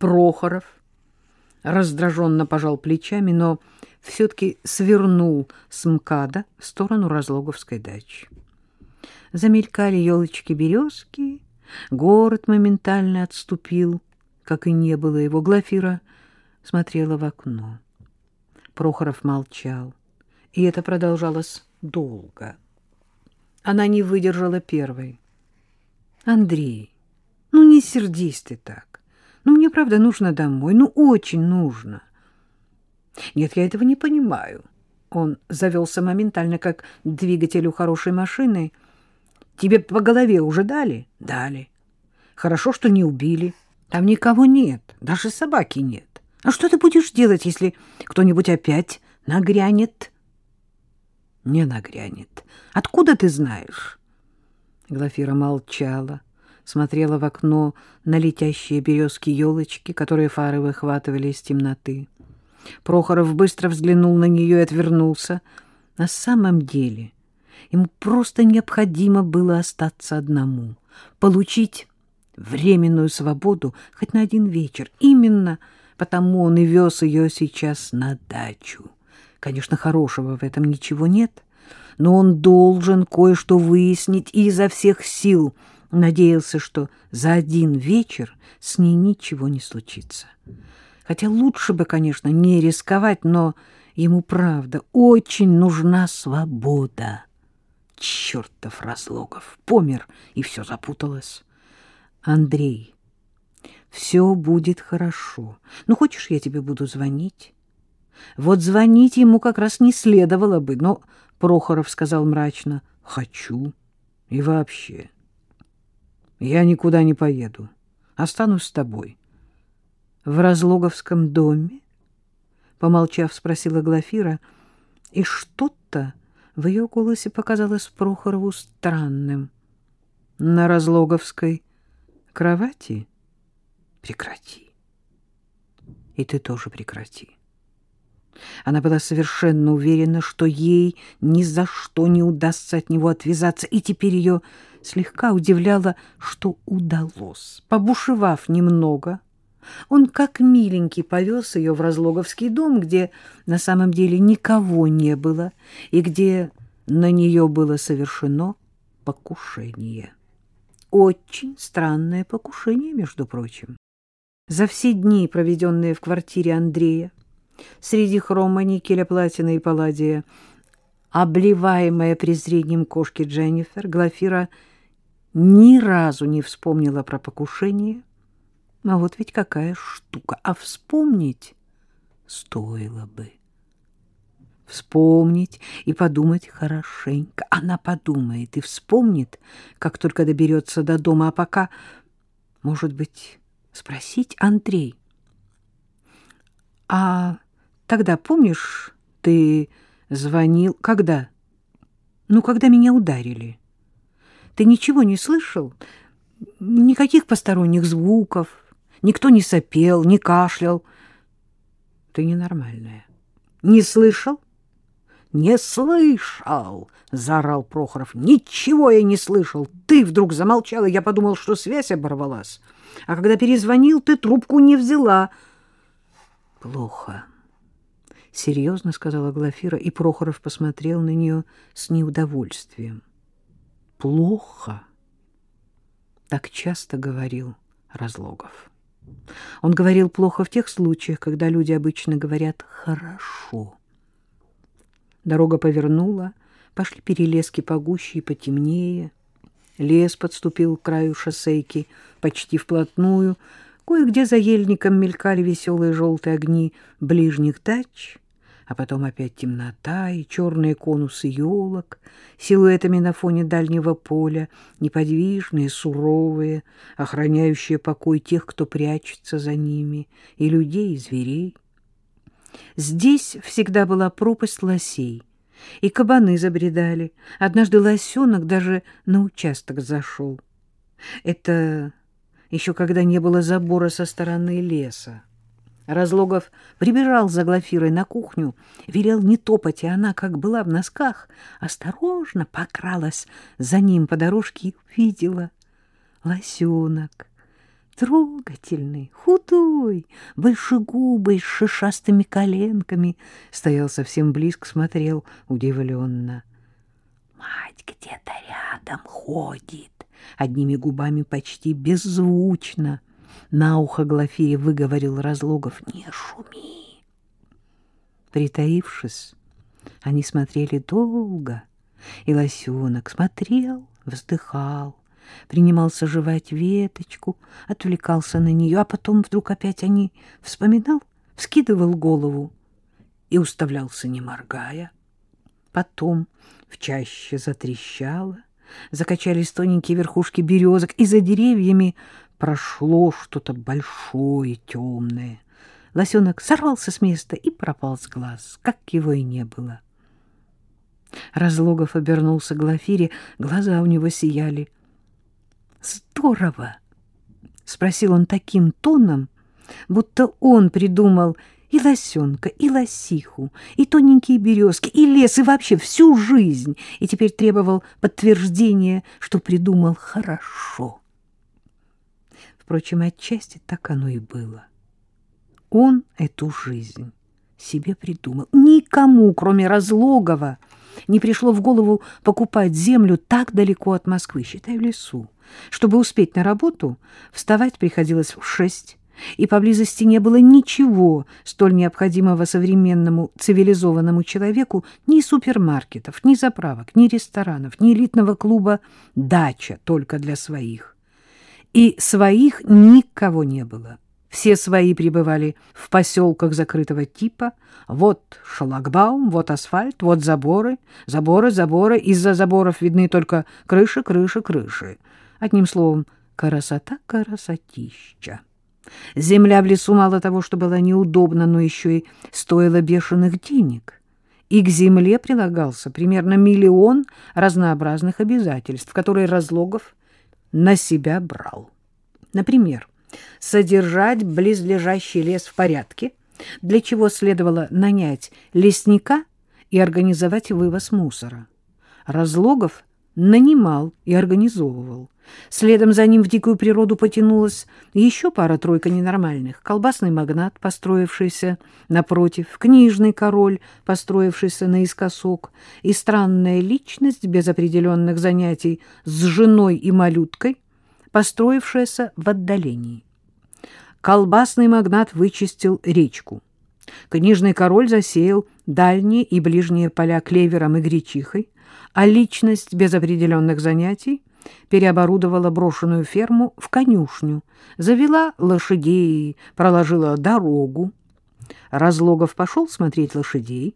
Прохоров раздраженно пожал плечами, но все-таки свернул с МКАДа в сторону Разлоговской дачи. Замелькали елочки-березки, город моментально отступил, как и не было его. Глафира смотрела в окно. Прохоров молчал, и это продолжалось долго. Она не выдержала первой. — Андрей, ну не сердись ты так. Ну мне, правда, нужно домой, ну очень нужно. — Нет, я этого не понимаю. Он завелся моментально, как двигатель у хорошей машины. — Тебе по голове уже дали? — Дали. — Хорошо, что не убили. Там никого нет, даже собаки нет. А что ты будешь делать, если кто-нибудь опять нагрянет? — Не нагрянет. Откуда ты знаешь? Глафира молчала, смотрела в окно на летящие березки елочки, которые фары выхватывали из темноты. Прохоров быстро взглянул на нее и отвернулся. На самом деле ему просто необходимо было остаться одному, получить временную свободу хоть на один вечер. Именно потому он и вез ее сейчас на дачу. Конечно, хорошего в этом ничего нет, но он должен кое-что выяснить и изо всех сил надеялся, что за один вечер с ней ничего не случится. Хотя лучше бы, конечно, не рисковать, но ему, правда, очень нужна свобода. Чертов Разлогов помер, и все запуталось. Андрей, все будет хорошо. Ну, хочешь, я тебе буду звонить? Вот звонить ему как раз не следовало бы, но Прохоров сказал мрачно, хочу. И вообще, я никуда не поеду, останусь с тобой. В Разлоговском доме? Помолчав, спросила Глафира, и что-то в ее голосе показалось Прохорову странным. На Разлоговской кровати? Прекрати. И ты тоже прекрати. Она была совершенно уверена, что ей ни за что не удастся от него отвязаться, и теперь ее слегка удивляло, что удалось. Побушевав немного, он как миленький повез ее в Разлоговский дом, где на самом деле никого не было, и где на нее было совершено покушение. Очень странное покушение, между прочим. За все дни, проведенные в квартире Андрея, среди хрома, никеля, платины и палладия, обливаемая презрением кошки Дженнифер, Глафира ни разу не вспомнила про покушение. А вот ведь какая штука! А вспомнить стоило бы вспомнить и подумать хорошенько. Она подумает и вспомнит, как только доберется до дома, а пока, может быть, спросить Андрей. А тогда, помнишь, ты звонил... Когда? Ну, когда меня ударили. Ты ничего не слышал? Никаких посторонних звуков. Никто не сопел, не кашлял. Ты ненормальная. Не слышал? Не слышал, заорал Прохоров. Ничего я не слышал. Ты вдруг замолчала, я подумал, что связь оборвалась. А когда перезвонил, ты трубку не взяла. Плохо. Серьезно сказала Глафира, и Прохоров посмотрел на нее с неудовольствием. Плохо. Так часто говорил Разлогов. Он говорил плохо в тех случаях, когда люди обычно говорят «хорошо». Дорога повернула, пошли перелески погуще и потемнее. Лес подступил к краю шоссейки почти вплотную. Кое-где за ельником мелькали веселые желтые огни ближних дач, а потом опять темнота и черные конусы елок, силуэтами на фоне дальнего поля, неподвижные, суровые, охраняющие покой тех, кто прячется за ними, и людей, и зверей. Здесь всегда была пропасть лосей, и кабаны забредали. Однажды лосенок даже на участок зашел. Это еще когда не было забора со стороны леса. Разлогов прибежал за Глафирой на кухню, велел не топать, и она, как была в носках, осторожно покралась за ним по дорожке и увидела лосенок трогательный, худой, большегубый, с шишастыми коленками, стоял совсем близко, смотрел удивленно. Мать где-то рядом ходит, одними губами почти беззвучно. На ухо Глафире выговорил Разлогов «Не шуми». Притаившись, они смотрели долго, и лосенок смотрел, вздыхал, принимался жевать веточку, отвлекался на нее, а потом вдруг опять они вспоминал, вскидывал голову и уставлялся, не моргая. Потом в чаще затрещало, закачались тоненькие верхушки березок, и за деревьями прошло что-то большое, темное. Лосенок сорвался с места и пропал с глаз, как его и не было. Разлогов обернулся к Глафире, глаза у него сияли. «Здорово!» — спросил он таким тоном, будто он придумал и лосенка, и лосиху, и тоненькие березки, и лес, и вообще всю жизнь, и теперь требовал подтверждения, что придумал хорошо. Впрочем, отчасти так оно и было. Он эту жизнь себе придумал. Никому, кроме Разлогова, не пришло в голову покупать землю так далеко от Москвы, считай, в лесу. Чтобы успеть на работу, вставать приходилось в шесть, и поблизости не было ничего столь необходимого современному цивилизованному человеку ни супермаркетов, ни заправок, ни ресторанов, ни элитного клуба «Дача» только для своих. И своих никого не было. Все свои пребывали в поселках закрытого типа. Вот шлагбаум, вот асфальт, вот заборы, заборы, заборы. Из-за заборов видны только крыши, крыши, крыши. Одним словом, красота, красотища. Земля в лесу мало того, что была неудобна, но еще и стоила бешеных денег. И к земле прилагался примерно миллион разнообразных обязательств, которые Разлогов на себя брал. Например, содержать близлежащий лес в порядке, для чего следовало нанять лесника и организовать вывоз мусора. Разлогов нанимал и организовывал. Следом за ним в дикую природу потянулась еще пара-тройка ненормальных. Колбасный магнат, построившийся напротив, книжный король, построившийся наискосок, и странная личность без определенных занятий с женой и малюткой, построившаяся в отдалении. Колбасный магнат вычистил речку. Книжный король засеял дальние и ближние поля клевером и гречихой, а личность без определенных занятий переоборудовала брошенную ферму в конюшню, завела лошадей, проложила дорогу. Разлогов пошел смотреть лошадей,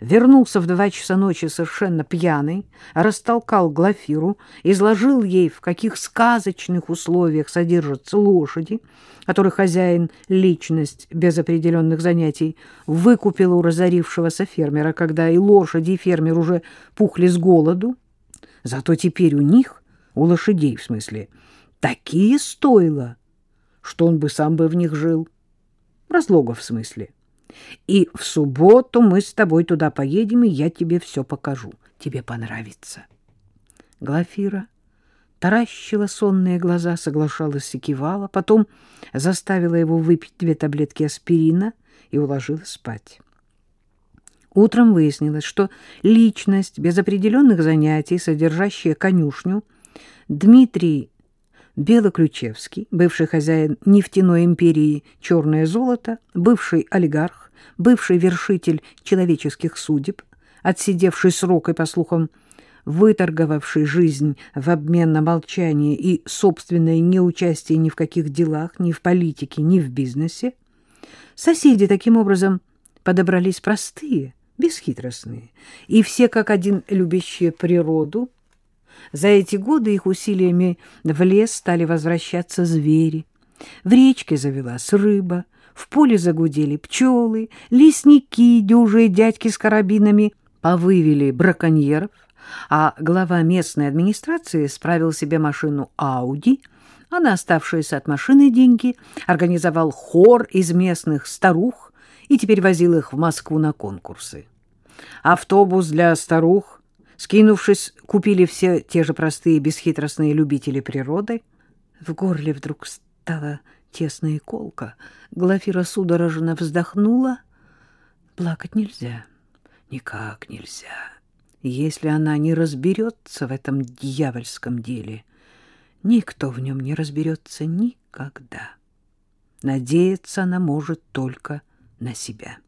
вернулся в два часа ночи совершенно пьяный, растолкал Глафиру, изложил ей, в каких сказочных условиях содержатся лошади, которых хозяин, личность без определенных занятий, выкупил у разорившегося фермера, когда и лошади, и фермер уже пухли с голоду. Зато теперь у них, у лошадей в смысле, такие стойла, что он бы сам бы в них жил. Разлогов в смысле. И в субботу мы с тобой туда поедем, и я тебе все покажу. Тебе понравится. Глафира таращила сонные глаза, соглашалась и кивала, потом заставила его выпить две таблетки аспирина и уложила спать. Утром выяснилось, что личность без определенных занятий, содержащая конюшню, Дмитрий Белоключевский, бывший хозяин нефтяной империи «Черное золото», бывший олигарх, бывший вершитель человеческих судеб, отсидевший срок и, по слухам, выторговавший жизнь в обмен на молчание и собственное неучастие ни в каких делах, ни в политике, ни в бизнесе, соседи таким образом подобрались простые, бесхитростные, и все как один любящие природу – за эти годы их усилиями в лес стали возвращаться звери. В речке завелась рыба, в поле загудели пчелы, лесники, дюжие дядьки с карабинами повывели браконьеров, а глава местной администрации справил себе машину «Ауди», а на оставшиеся от машины деньги организовал хор из местных старух и теперь возил их в Москву на конкурсы. Автобус для старух Скинувшись, купили все те же простые бесхитростные любители природы. В горле вдруг стала тесная колка. Глафира судорожно вздохнула. Плакать нельзя, никак нельзя. Если она не разберется в этом дьявольском деле, никто в нем не разберется никогда. Надеяться она может только на себя.